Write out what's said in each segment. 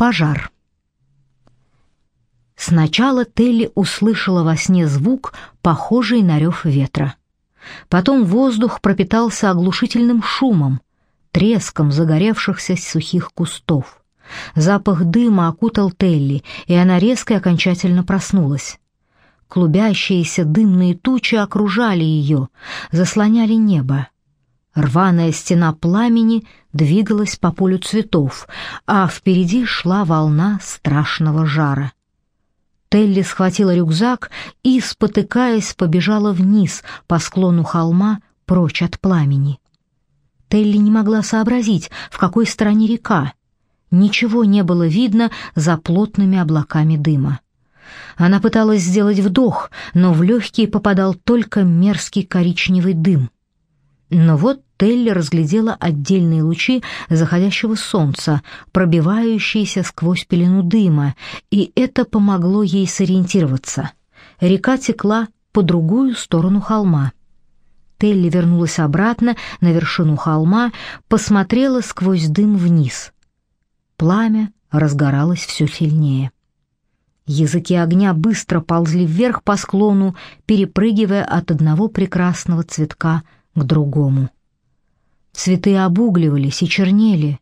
Пожар. Сначала Телли услышала во сне звук, похожий на рев ветра. Потом воздух пропитался оглушительным шумом, треском загоревшихся сухих кустов. Запах дыма окутал Телли, и она резко и окончательно проснулась. Клубящиеся дымные тучи окружали ее, заслоняли небо. Рваная стена пламени двигалась по полю цветов, а впереди шла волна страшного жара. Телли схватила рюкзак и, спотыкаясь, побежала вниз по склону холма прочь от пламени. Телли не могла сообразить, в какой стороне река. Ничего не было видно за плотными облаками дыма. Она пыталась сделать вдох, но в легкие попадал только мерзкий коричневый дым. Но вот Телли разглядела отдельные лучи заходящего солнца, пробивающиеся сквозь пелену дыма, и это помогло ей сориентироваться. Река текла по другую сторону холма. Телли вернулась обратно на вершину холма, посмотрела сквозь дым вниз. Пламя разгоралось все сильнее. Языки огня быстро ползли вверх по склону, перепрыгивая от одного прекрасного цветка к другому. Цветы обугливались и чернели.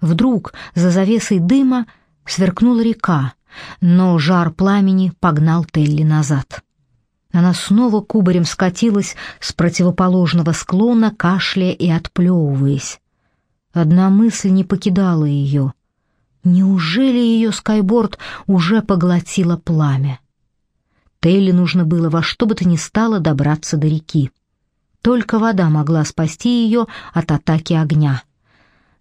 Вдруг за завесой дыма сверкнула река, но жар пламени погнал Телли назад. Она снова кубарем скатилась с противоположного склона, кашляя и отплевываясь. Одна мысль не покидала ее — Неужели ее скайборд уже поглотило пламя? Телли нужно было во что бы то ни стало добраться до реки. Только вода могла спасти ее от атаки огня.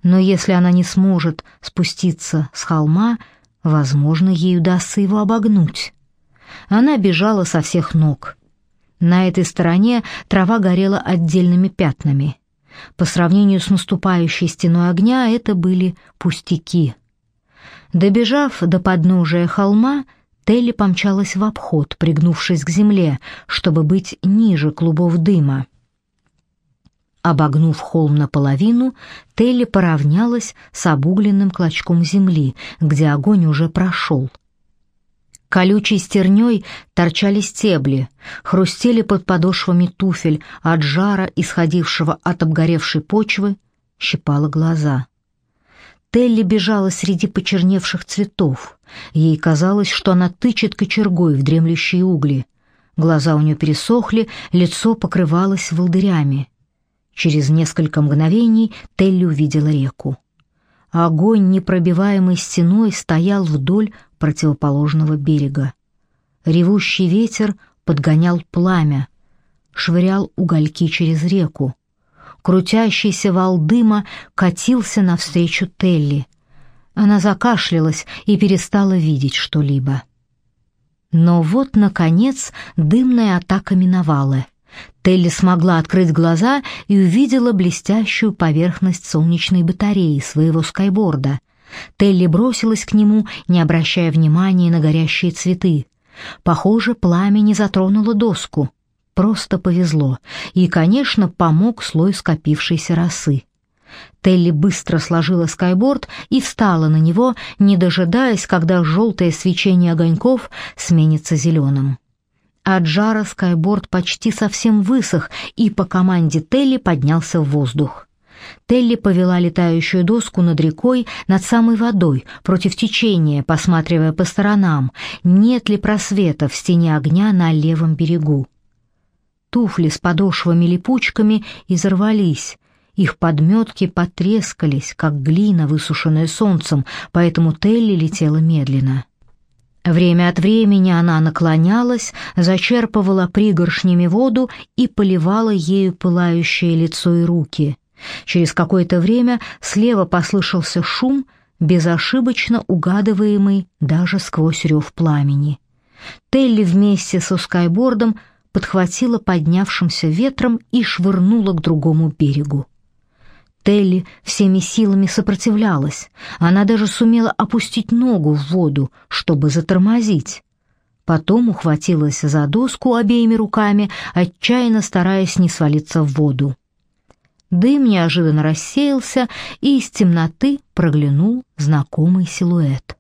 Но если она не сможет спуститься с холма, возможно, ей удастся его обогнуть. Она бежала со всех ног. На этой стороне трава горела отдельными пятнами. По сравнению с наступающей стеной огня это были пустяки — Добежав до подножия холма, Телли помчалась в обход, пригнувшись к земле, чтобы быть ниже клубов дыма. Обогнув холм наполовину, Телли поравнялась с обугленным клочком земли, где огонь уже прошел. Колючей стерней торчали стебли, хрустели под подошвами туфель от жара, исходившего от обгоревшей почвы, щипало глаза. Телли бежала среди почерневших цветов. Ей казалось, что она тычет кочергой в дремлющие угли. Глаза у нее пересохли, лицо покрывалось волдырями. Через несколько мгновений Телли увидела реку. Огонь непробиваемой стеной стоял вдоль противоположного берега. Ревущий ветер подгонял пламя, швырял угольки через реку крутящийся вал дыма катился навстречу Телли. Она закашлялась и перестала видеть что-либо. Но вот, наконец, дымная атака миновала. Телли смогла открыть глаза и увидела блестящую поверхность солнечной батареи своего скайборда. Телли бросилась к нему, не обращая внимания на горящие цветы. Похоже, пламя не затронуло доску. Просто повезло, и, конечно, помог слой скопившейся росы. Телли быстро сложила скайборд и встала на него, не дожидаясь, когда желтое свечение огоньков сменится зеленым. От жара скайборд почти совсем высох, и по команде Телли поднялся в воздух. Телли повела летающую доску над рекой, над самой водой, против течения, посматривая по сторонам, нет ли просвета в стене огня на левом берегу. Туфли с подошвами-липучками изорвались, их подметки потрескались, как глина, высушенная солнцем, поэтому Телли летела медленно. Время от времени она наклонялась, зачерпывала пригоршнями воду и поливала ею пылающее лицо и руки. Через какое-то время слева послышался шум, безошибочно угадываемый даже сквозь рев пламени. Телли вместе со скайбордом подхватила поднявшимся ветром и швырнула к другому берегу. Телли всеми силами сопротивлялась. Она даже сумела опустить ногу в воду, чтобы затормозить. Потом ухватилась за доску обеими руками, отчаянно стараясь не свалиться в воду. Дым неожиданно рассеялся, и из темноты проглянул знакомый силуэт.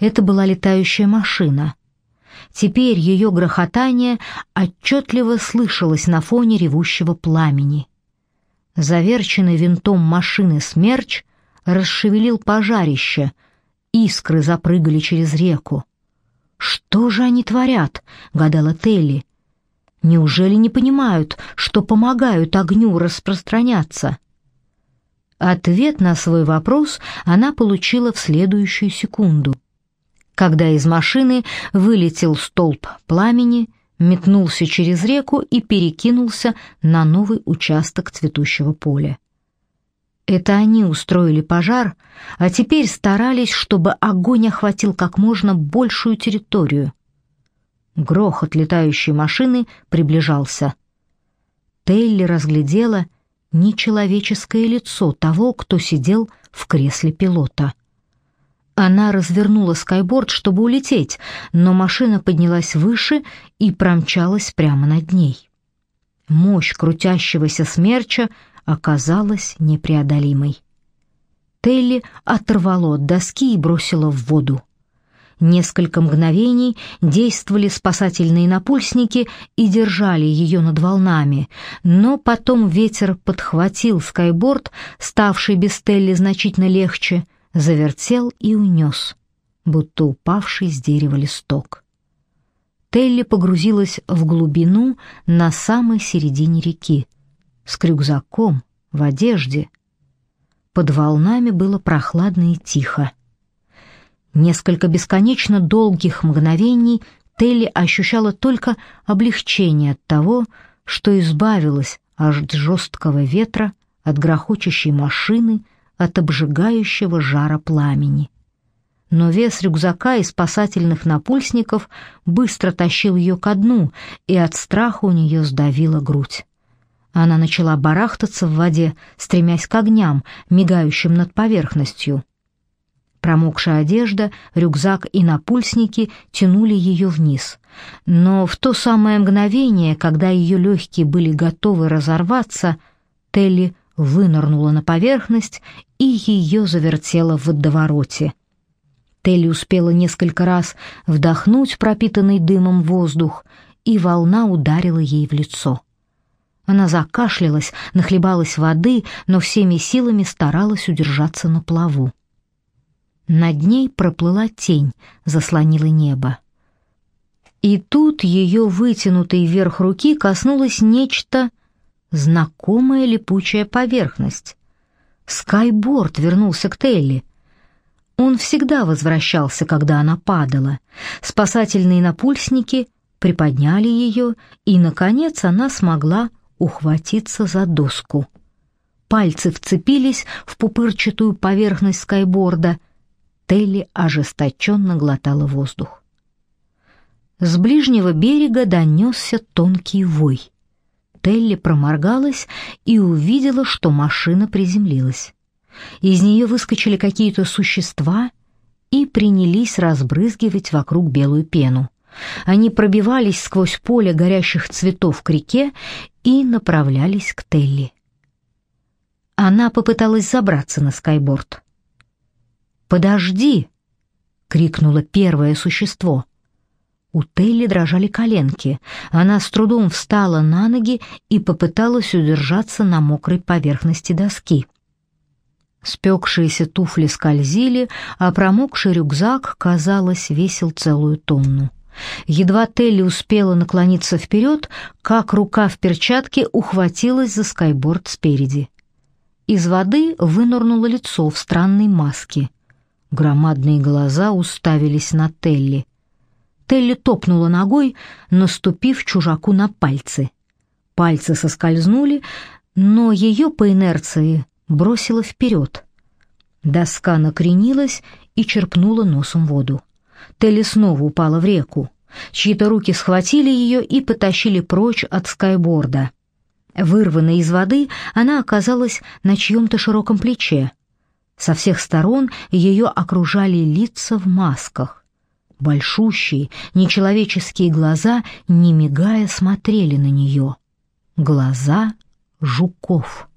Это была летающая машина. Теперь ее грохотание отчетливо слышалось на фоне ревущего пламени. Заверченный винтом машины «Смерч» расшевелил пожарище, искры запрыгали через реку. «Что же они творят?» — гадала Телли. «Неужели не понимают, что помогают огню распространяться?» Ответ на свой вопрос она получила в следующую секунду — когда из машины вылетел столб пламени, метнулся через реку и перекинулся на новый участок цветущего поля. Это они устроили пожар, а теперь старались, чтобы огонь охватил как можно большую территорию. Грохот летающей машины приближался. Телли разглядела нечеловеческое лицо того, кто сидел в кресле пилота — она развернула скайборд, чтобы улететь, но машина поднялась выше и промчалась прямо над ней. Мощь крутящегося смерча оказалась непреодолимой. Телли оторвало от доски и бросила в воду. Несколько мгновений действовали спасательные напульсники и держали ее над волнами, но потом ветер подхватил скайборд, ставший без Телли значительно легче, завертел и унес, будто упавший с дерева листок. Телли погрузилась в глубину на самой середине реки, с рюкзаком, в одежде. Под волнами было прохладно и тихо. Несколько бесконечно долгих мгновений Телли ощущала только облегчение от того, что избавилась от жесткого ветра, от грохочущей машины, от обжигающего жара пламени. Но вес рюкзака и спасательных напульсников быстро тащил ее ко дну, и от страха у нее сдавила грудь. Она начала барахтаться в воде, стремясь к огням, мигающим над поверхностью. Промокшая одежда, рюкзак и напульсники тянули ее вниз. Но в то самое мгновение, когда ее легкие были готовы разорваться, Телли вынырнула на поверхность, и ее завертело в водовороте. Телли успела несколько раз вдохнуть пропитанный дымом воздух, и волна ударила ей в лицо. Она закашлялась, нахлебалась воды, но всеми силами старалась удержаться на плаву. Над ней проплыла тень, заслонила небо. И тут ее вытянутой вверх руки коснулось нечто знакомая липучая поверхность. Скайборд вернулся к Телли. Он всегда возвращался, когда она падала. Спасательные напульсники приподняли ее, и, наконец, она смогла ухватиться за доску. Пальцы вцепились в пупырчатую поверхность скайборда. Телли ожесточенно глотала воздух. С ближнего берега донесся тонкий вой. Телли проморгалась и увидела, что машина приземлилась. Из нее выскочили какие-то существа и принялись разбрызгивать вокруг белую пену. Они пробивались сквозь поле горящих цветов к реке и направлялись к Телли. Она попыталась забраться на скайборд. «Подожди!» — крикнуло первое существо — у Телли дрожали коленки. Она с трудом встала на ноги и попыталась удержаться на мокрой поверхности доски. Спекшиеся туфли скользили, а промокший рюкзак, казалось, весил целую тонну. Едва Телли успела наклониться вперед, как рука в перчатке ухватилась за скайборд спереди. Из воды вынырнуло лицо в странной маске. Громадные глаза уставились на Телли. Телли топнула ногой, наступив чужаку на пальцы. Пальцы соскользнули, но ее по инерции бросило вперед. Доска накренилась и черпнула носом воду. Телли снова упала в реку. Чьи-то руки схватили ее и потащили прочь от скайборда. Вырванная из воды, она оказалась на чьем-то широком плече. Со всех сторон ее окружали лица в масках. Большущие, нечеловеческие глаза, не мигая, смотрели на нее. Глаза жуков.